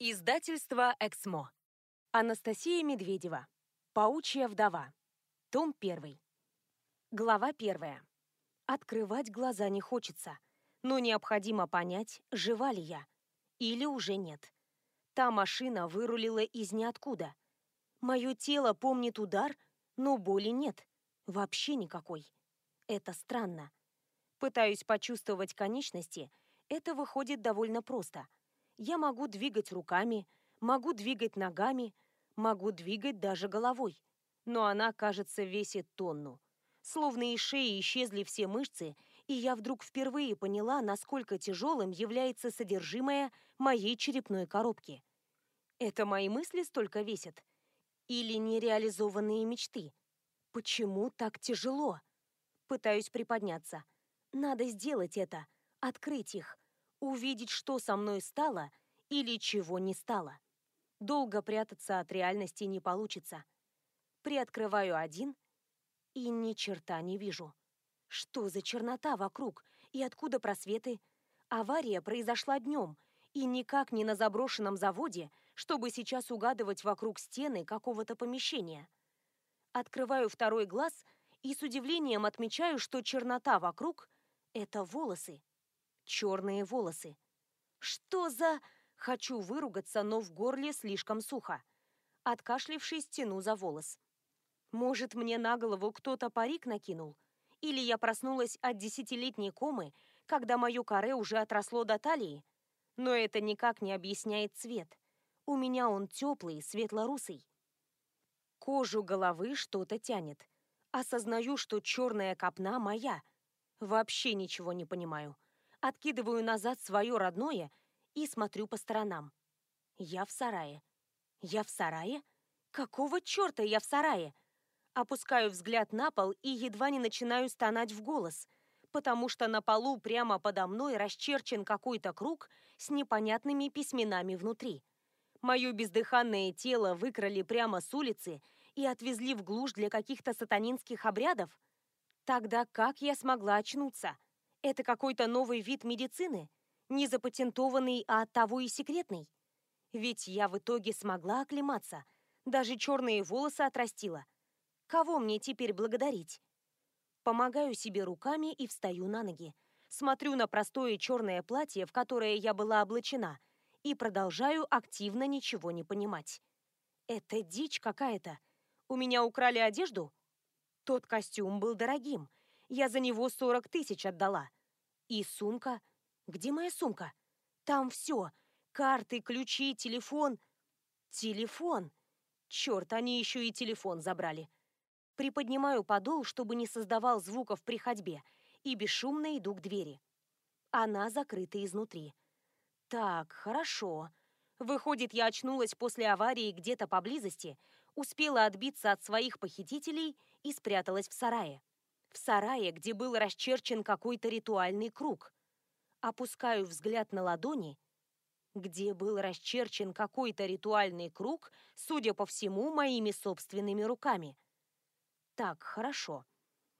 Издательство «Эксмо». Анастасия Медведева. Паучья вдова. Том 1. Глава 1. Открывать глаза не хочется, но необходимо понять, жива ли я. Или уже нет. Та машина вырулила из ниоткуда. Мое тело помнит удар, но боли нет. Вообще никакой. Это странно. Пытаюсь почувствовать конечности. Это выходит довольно просто – я могу двигать руками, могу двигать ногами, могу двигать даже головой. Но она, кажется, весит тонну. Словно из шеи исчезли все мышцы, и я вдруг впервые поняла, насколько тяжелым является содержимое моей черепной коробки. Это мои мысли столько весят? Или нереализованные мечты? Почему так тяжело? Пытаюсь приподняться. Надо сделать это, открыть их, увидеть, что со мной стало или чего не стало. Долго прятаться от реальности не получится. Приоткрываю один и ни черта не вижу. Что за чернота вокруг и откуда просветы? Авария произошла днем, и никак не на заброшенном заводе, чтобы сейчас угадывать вокруг стены какого-то помещения. Открываю второй глаз и с удивлением отмечаю, что чернота вокруг — это волосы черные волосы. Что за... Хочу выругаться, но в горле слишком сухо. Откашлившись, тяну за волос. Может, мне на голову кто-то парик накинул? Или я проснулась от десятилетней комы, когда мое каре уже отросло до талии? Но это никак не объясняет цвет. У меня он теплый, светло-русый. Кожу головы что-то тянет. Осознаю, что черная копна моя. Вообще ничего не понимаю откидываю назад свое родное и смотрю по сторонам. Я в сарае. Я в сарае? Какого черта я в сарае? Опускаю взгляд на пол и едва не начинаю стонать в голос, потому что на полу прямо подо мной расчерчен какой-то круг с непонятными письменами внутри. Мое бездыханное тело выкрали прямо с улицы и отвезли в глушь для каких-то сатанинских обрядов? Тогда как я смогла очнуться? Это какой-то новый вид медицины? Не запатентованный, а того и секретный? Ведь я в итоге смогла оклематься, даже черные волосы отрастила. Кого мне теперь благодарить? Помогаю себе руками и встаю на ноги. Смотрю на простое черное платье, в которое я была облачена, и продолжаю активно ничего не понимать. Это дичь какая-то. У меня украли одежду? Тот костюм был дорогим, я за него 40 тысяч отдала. И сумка. Где моя сумка? Там все. Карты, ключи, телефон. Телефон. Черт, они еще и телефон забрали. Приподнимаю подол, чтобы не создавал звуков при ходьбе, и бесшумно иду к двери. Она закрыта изнутри. Так, хорошо. Выходит, я очнулась после аварии где-то поблизости, успела отбиться от своих похитителей и спряталась в сарае в сарае, где был расчерчен какой-то ритуальный круг. Опускаю взгляд на ладони, где был расчерчен какой-то ритуальный круг, судя по всему, моими собственными руками. Так, хорошо.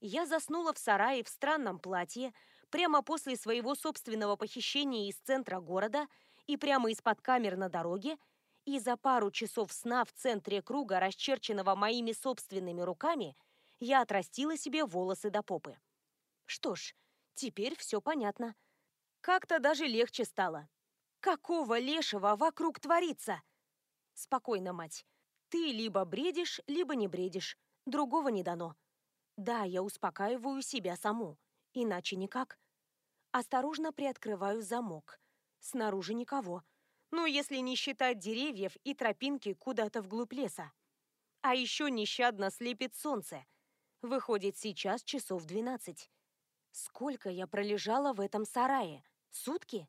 Я заснула в сарае в странном платье, прямо после своего собственного похищения из центра города и прямо из-под камер на дороге, и за пару часов сна в центре круга, расчерченного моими собственными руками – я отрастила себе волосы до попы. Что ж, теперь все понятно. Как-то даже легче стало. Какого лешего вокруг творится? Спокойно, мать. Ты либо бредишь, либо не бредишь. Другого не дано. Да, я успокаиваю себя саму. Иначе никак. Осторожно приоткрываю замок. Снаружи никого. Ну, если не считать деревьев и тропинки куда-то вглубь леса. А еще нещадно слепит солнце – Выходит, сейчас часов двенадцать. Сколько я пролежала в этом сарае? Сутки?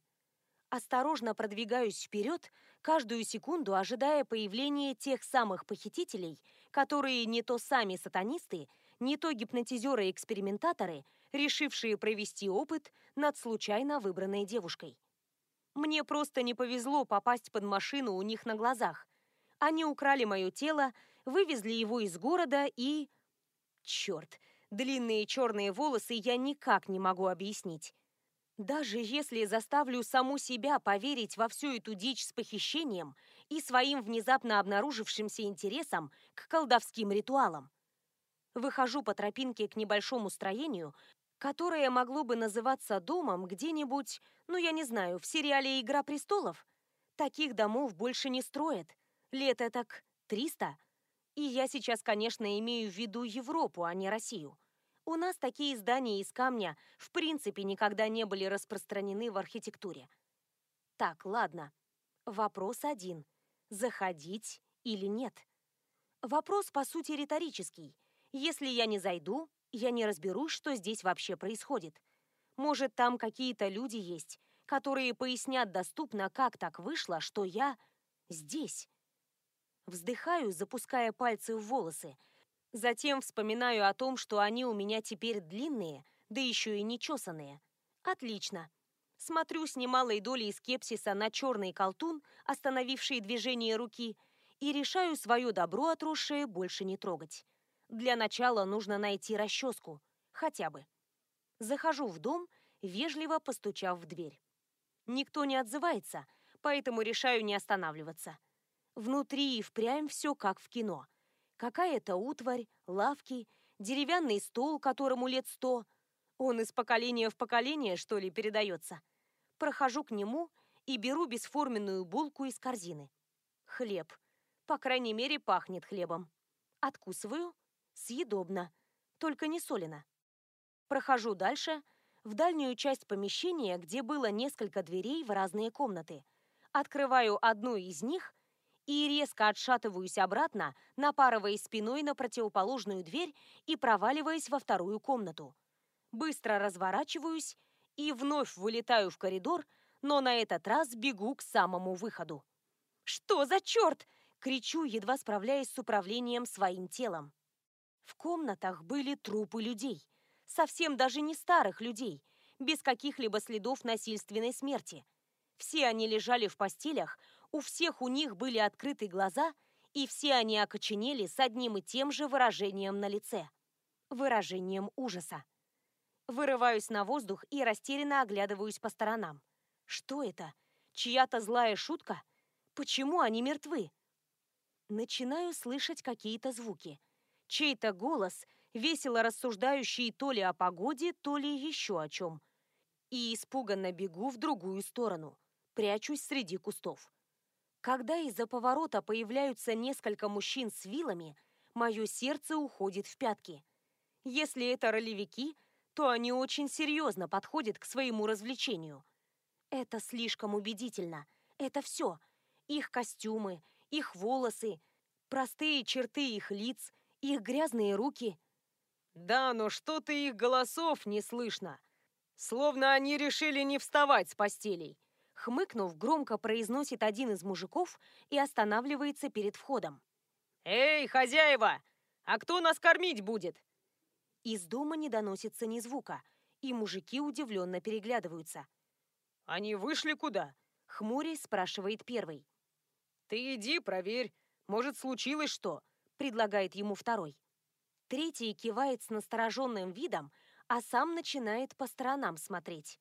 Осторожно продвигаюсь вперед, каждую секунду ожидая появления тех самых похитителей, которые не то сами сатанисты, не то гипнотизеры-экспериментаторы, решившие провести опыт над случайно выбранной девушкой. Мне просто не повезло попасть под машину у них на глазах. Они украли мое тело, вывезли его из города и... Черт, длинные черные волосы я никак не могу объяснить. Даже если заставлю саму себя поверить во всю эту дичь с похищением и своим внезапно обнаружившимся интересом к колдовским ритуалам. Выхожу по тропинке к небольшому строению, которое могло бы называться домом где-нибудь, ну я не знаю, в сериале «Игра престолов». Таких домов больше не строят. Лет так 300. И я сейчас, конечно, имею в виду Европу, а не Россию. У нас такие здания из камня в принципе никогда не были распространены в архитектуре. Так, ладно. Вопрос один. Заходить или нет? Вопрос, по сути, риторический. Если я не зайду, я не разберусь, что здесь вообще происходит. Может, там какие-то люди есть, которые пояснят доступно, как так вышло, что я здесь. Вздыхаю, запуская пальцы в волосы, Затем вспоминаю о том, что они у меня теперь длинные, да еще и нечесанные. Отлично. Смотрю с немалой долей скепсиса на черный колтун, остановивший движение руки, и решаю свое добро отросшее больше не трогать. Для начала нужно найти расческу. Хотя бы. Захожу в дом, вежливо постучав в дверь. Никто не отзывается, поэтому решаю не останавливаться. Внутри и впрямь все как в кино – Какая-то утварь, лавки, деревянный стол, которому лет сто. Он из поколения в поколение, что ли, передается. Прохожу к нему и беру бесформенную булку из корзины. Хлеб. По крайней мере, пахнет хлебом. Откусываю. Съедобно. Только не солено. Прохожу дальше, в дальнюю часть помещения, где было несколько дверей в разные комнаты. Открываю одну из них и резко отшатываюсь обратно, напарываясь спиной на противоположную дверь и проваливаясь во вторую комнату. Быстро разворачиваюсь и вновь вылетаю в коридор, но на этот раз бегу к самому выходу. «Что за черт?» — кричу, едва справляясь с управлением своим телом. В комнатах были трупы людей. Совсем даже не старых людей, без каких-либо следов насильственной смерти. Все они лежали в постелях, у всех у них были открыты глаза, и все они окоченели с одним и тем же выражением на лице. Выражением ужаса. Вырываюсь на воздух и растерянно оглядываюсь по сторонам. Что это? Чья-то злая шутка? Почему они мертвы? Начинаю слышать какие-то звуки. Чей-то голос, весело рассуждающий то ли о погоде, то ли еще о чем. И испуганно бегу в другую сторону. Прячусь среди кустов. Когда из-за поворота появляются несколько мужчин с вилами, мое сердце уходит в пятки. Если это ролевики, то они очень серьезно подходят к своему развлечению. Это слишком убедительно. Это все. Их костюмы, их волосы, простые черты их лиц, их грязные руки. Да, но что-то их голосов не слышно. Словно они решили не вставать с постелей. Хмыкнув, громко произносит один из мужиков и останавливается перед входом. «Эй, хозяева! А кто нас кормить будет?» Из дома не доносится ни звука, и мужики удивленно переглядываются. «Они вышли куда?» — хмурясь спрашивает первый. «Ты иди, проверь. Может, случилось что?» — предлагает ему второй. Третий кивает с настороженным видом, а сам начинает по сторонам смотреть.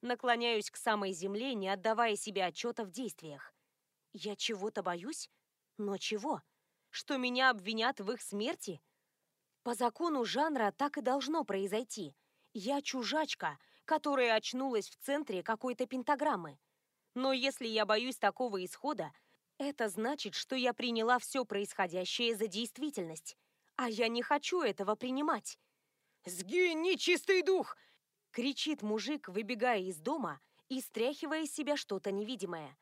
Наклоняюсь к самой земле, не отдавая себе отчета в действиях. Я чего-то боюсь? Но чего? Что меня обвинят в их смерти? По закону жанра так и должно произойти. Я чужачка, которая очнулась в центре какой-то пентаграммы. Но если я боюсь такого исхода, это значит, что я приняла все происходящее за действительность. А я не хочу этого принимать. «Сгинь, нечистый дух! Кричит мужик, выбегая из дома и стряхивая из себя что-то невидимое.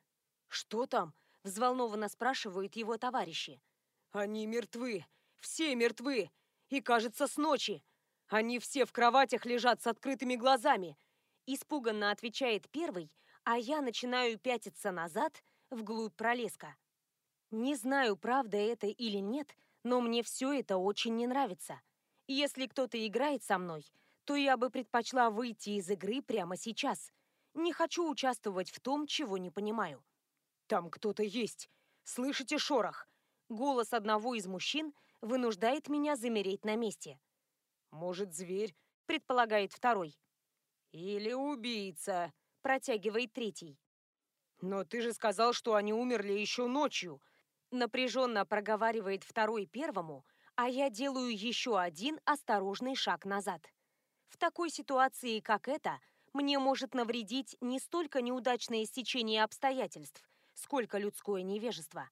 «Что там?» – взволнованно спрашивают его товарищи. «Они мертвы! Все мертвы! И, кажется, с ночи! Они все в кроватях лежат с открытыми глазами!» Испуганно отвечает первый, а я начинаю пятиться назад, вглубь пролеска. Не знаю, правда это или нет, но мне все это очень не нравится. Если кто-то играет со мной – то я бы предпочла выйти из игры прямо сейчас. Не хочу участвовать в том, чего не понимаю. Там кто-то есть. Слышите шорох? Голос одного из мужчин вынуждает меня замереть на месте. Может, зверь? Предполагает второй. «Или убийца», — протягивает третий. «Но ты же сказал, что они умерли еще ночью», — напряженно проговаривает второй первому, а я делаю еще один осторожный шаг назад. В такой ситуации, как эта, мне может навредить не столько неудачное стечение обстоятельств, сколько людское невежество.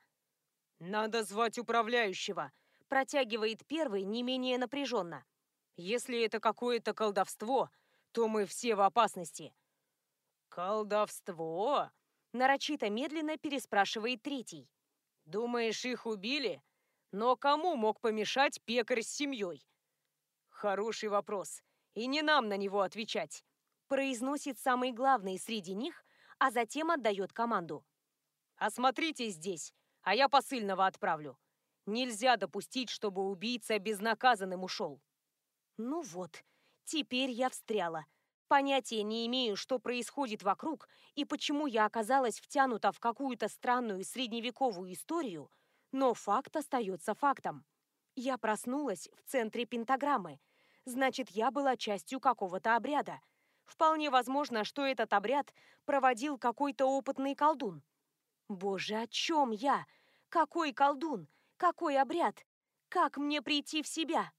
«Надо звать управляющего», — протягивает первый не менее напряженно. «Если это какое-то колдовство, то мы все в опасности». «Колдовство?» — нарочито медленно переспрашивает третий. «Думаешь, их убили? Но кому мог помешать пекарь с семьей?» «Хороший вопрос, и не нам на него отвечать», — произносит самый главный среди них, а затем отдает команду. «Осмотрите здесь, а я посыльного отправлю. Нельзя допустить, чтобы убийца безнаказанным ушел». Ну вот, теперь я встряла. Понятия не имею, что происходит вокруг и почему я оказалась втянута в какую-то странную средневековую историю, но факт остается фактом. Я проснулась в центре пентаграммы. Значит, я была частью какого-то обряда. Вполне возможно, что этот обряд проводил какой-то опытный колдун. Боже, о чем я? Какой колдун? Какой обряд? Как мне прийти в себя?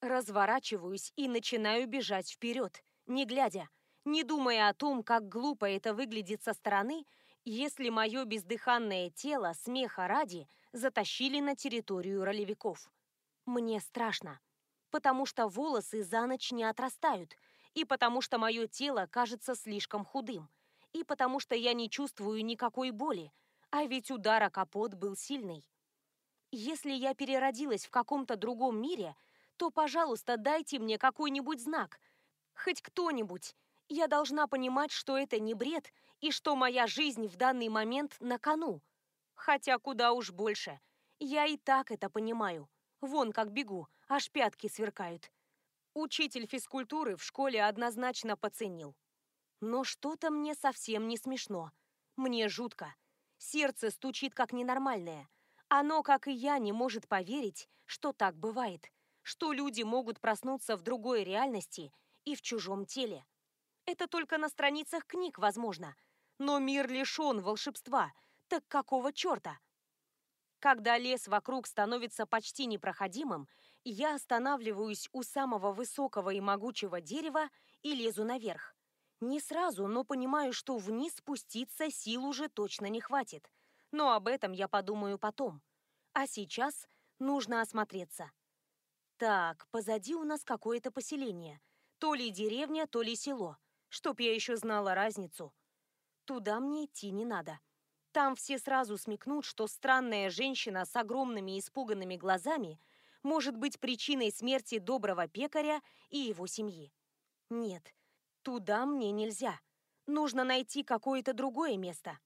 Разворачиваюсь и начинаю бежать вперед, не глядя, не думая о том, как глупо это выглядит со стороны, если мое бездыханное тело, смеха ради, затащили на территорию ролевиков. Мне страшно, потому что волосы за ночь не отрастают, и потому что мое тело кажется слишком худым и потому что я не чувствую никакой боли, а ведь удар о капот был сильный. Если я переродилась в каком-то другом мире, то, пожалуйста, дайте мне какой-нибудь знак. Хоть кто-нибудь. Я должна понимать, что это не бред, и что моя жизнь в данный момент на кону. Хотя куда уж больше. Я и так это понимаю. Вон как бегу, аж пятки сверкают. Учитель физкультуры в школе однозначно поценил. Но что-то мне совсем не смешно. Мне жутко. Сердце стучит как ненормальное. Оно, как и я, не может поверить, что так бывает. Что люди могут проснуться в другой реальности и в чужом теле. Это только на страницах книг возможно. Но мир лишен волшебства. Так какого черта? Когда лес вокруг становится почти непроходимым, я останавливаюсь у самого высокого и могучего дерева и лезу наверх. Не сразу, но понимаю, что вниз спуститься сил уже точно не хватит. Но об этом я подумаю потом. А сейчас нужно осмотреться. Так, позади у нас какое-то поселение. То ли деревня, то ли село. Чтоб я еще знала разницу. Туда мне идти не надо. Там все сразу смекнут, что странная женщина с огромными испуганными глазами может быть причиной смерти доброго пекаря и его семьи. Нет, Туда мне нельзя. Нужно найти какое-то другое место.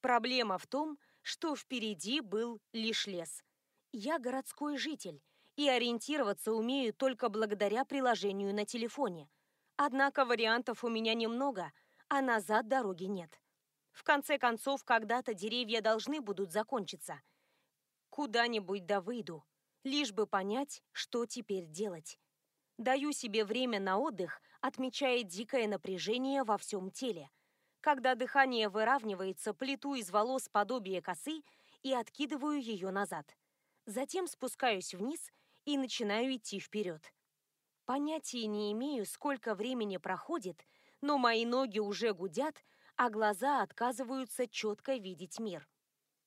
Проблема в том, что впереди был лишь лес. Я городской житель, и ориентироваться умею только благодаря приложению на телефоне. Однако вариантов у меня немного, а назад дороги нет. В конце концов, когда-то деревья должны будут закончиться. Куда-нибудь да выйду, лишь бы понять, что теперь делать. Даю себе время на отдых, отмечая дикое напряжение во всем теле. Когда дыхание выравнивается, плету из волос подобие косы и откидываю ее назад. Затем спускаюсь вниз и начинаю идти вперед. Понятия не имею, сколько времени проходит, но мои ноги уже гудят, а глаза отказываются четко видеть мир.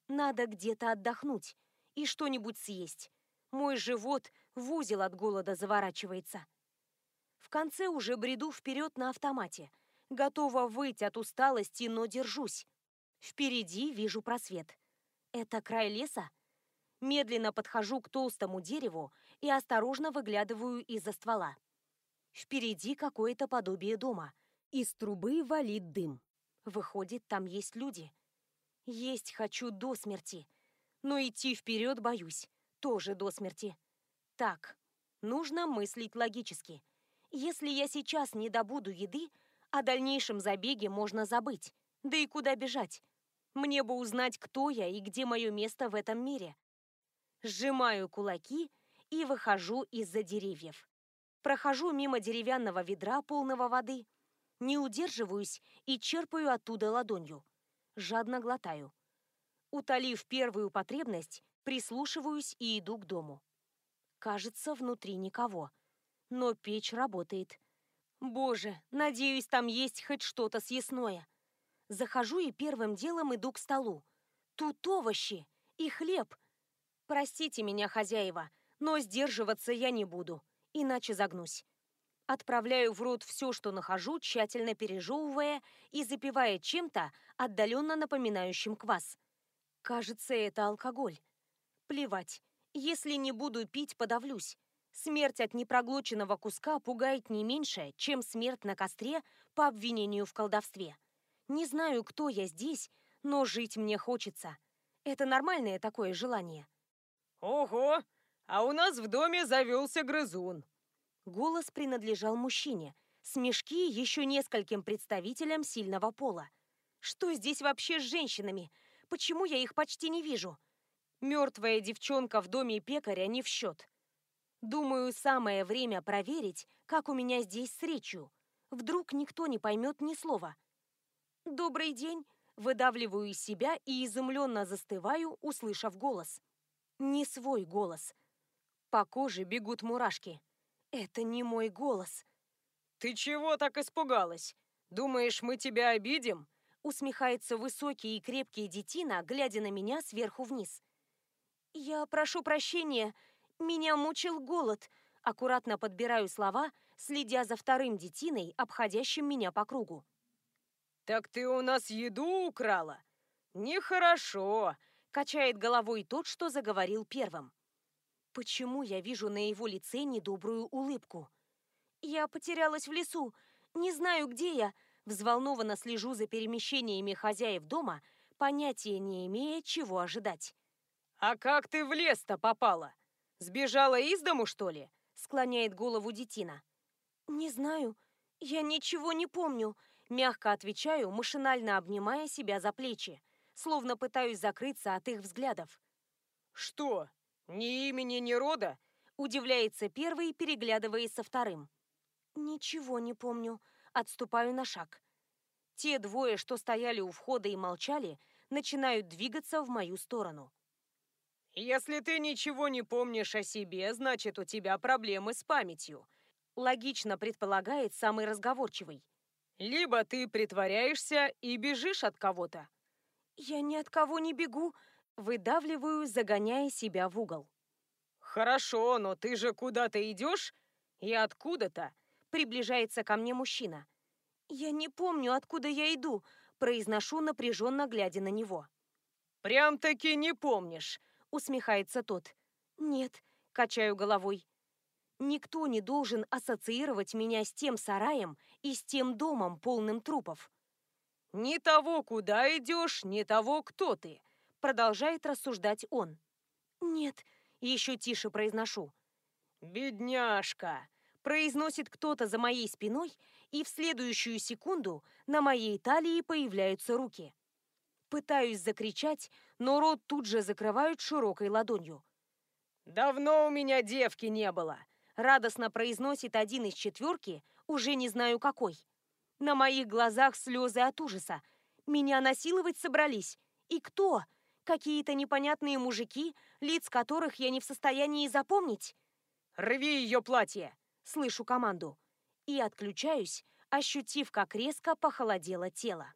Надо где-то отдохнуть и что-нибудь съесть. Мой живот в узел от голода заворачивается. В конце уже бреду вперед на автомате. Готова выйти от усталости, но держусь. Впереди вижу просвет. Это край леса? Медленно подхожу к толстому дереву и осторожно выглядываю из-за ствола. Впереди какое-то подобие дома. Из трубы валит дым. Выходит, там есть люди. Есть хочу до смерти. Но идти вперед боюсь тоже до смерти. Так, нужно мыслить логически. Если я сейчас не добуду еды, о дальнейшем забеге можно забыть. Да и куда бежать? Мне бы узнать, кто я и где мое место в этом мире. Сжимаю кулаки и выхожу из-за деревьев. Прохожу мимо деревянного ведра, полного воды. Не удерживаюсь и черпаю оттуда ладонью. Жадно глотаю. Утолив первую потребность, прислушиваюсь и иду к дому. Кажется, внутри никого. Но печь работает. Боже, надеюсь, там есть хоть что-то съестное. Захожу и первым делом иду к столу. Тут овощи и хлеб. Простите меня, хозяева, но сдерживаться я не буду, иначе загнусь. Отправляю в рот все, что нахожу, тщательно пережевывая и запивая чем-то, отдаленно напоминающим квас. Кажется, это алкоголь. Плевать. Если не буду пить, подавлюсь. Смерть от непроглоченного куска пугает не меньше, чем смерть на костре по обвинению в колдовстве. Не знаю, кто я здесь, но жить мне хочется. Это нормальное такое желание. Ого! А у нас в доме завелся грызун. Голос принадлежал мужчине. Смешки еще нескольким представителям сильного пола. Что здесь вообще с женщинами? Почему я их почти не вижу? Мертвая девчонка в доме пекаря не в счет. Думаю, самое время проверить, как у меня здесь с речью. Вдруг никто не поймет ни слова. «Добрый день!» Выдавливаю из себя и изумленно застываю, услышав голос. Не свой голос. По коже бегут мурашки. Это не мой голос. «Ты чего так испугалась? Думаешь, мы тебя обидим?» Усмехается высокий и крепкий детина, глядя на меня сверху вниз. «Я прошу прощения. Меня мучил голод». Аккуратно подбираю слова, следя за вторым детиной, обходящим меня по кругу. «Так ты у нас еду украла? Нехорошо!» — качает головой тот, что заговорил первым. Почему я вижу на его лице недобрую улыбку? «Я потерялась в лесу. Не знаю, где я». Взволнованно слежу за перемещениями хозяев дома, понятия не имея, чего ожидать. «А как ты в лес-то попала? Сбежала из дому, что ли?» Склоняет голову детина. «Не знаю. Я ничего не помню. Мягко отвечаю, машинально обнимая себя за плечи, словно пытаюсь закрыться от их взглядов. «Что? Ни имени, ни рода?» Удивляется первый, переглядываясь со вторым. «Ничего не помню. Отступаю на шаг. Те двое, что стояли у входа и молчали, начинают двигаться в мою сторону. «Если ты ничего не помнишь о себе, значит, у тебя проблемы с памятью», логично предполагает самый разговорчивый. Либо ты притворяешься и бежишь от кого-то. Я ни от кого не бегу, выдавливаю, загоняя себя в угол. Хорошо, но ты же куда-то идешь и откуда-то. Приближается ко мне мужчина. Я не помню, откуда я иду, произношу напряженно, глядя на него. Прям-таки не помнишь, усмехается тот. Нет, качаю головой. Никто не должен ассоциировать меня с тем сараем и с тем домом, полным трупов. «Ни того, куда идешь, ни того, кто ты», — продолжает рассуждать он. «Нет», — еще тише произношу. «Бедняжка», — произносит кто-то за моей спиной, и в следующую секунду на моей талии появляются руки. Пытаюсь закричать, но рот тут же закрывают широкой ладонью. «Давно у меня девки не было», радостно произносит один из четверки, уже не знаю какой. На моих глазах слезы от ужаса. Меня насиловать собрались. И кто? Какие-то непонятные мужики, лиц которых я не в состоянии запомнить. «Рви ее платье!» Слышу команду. И отключаюсь, ощутив, как резко похолодело тело.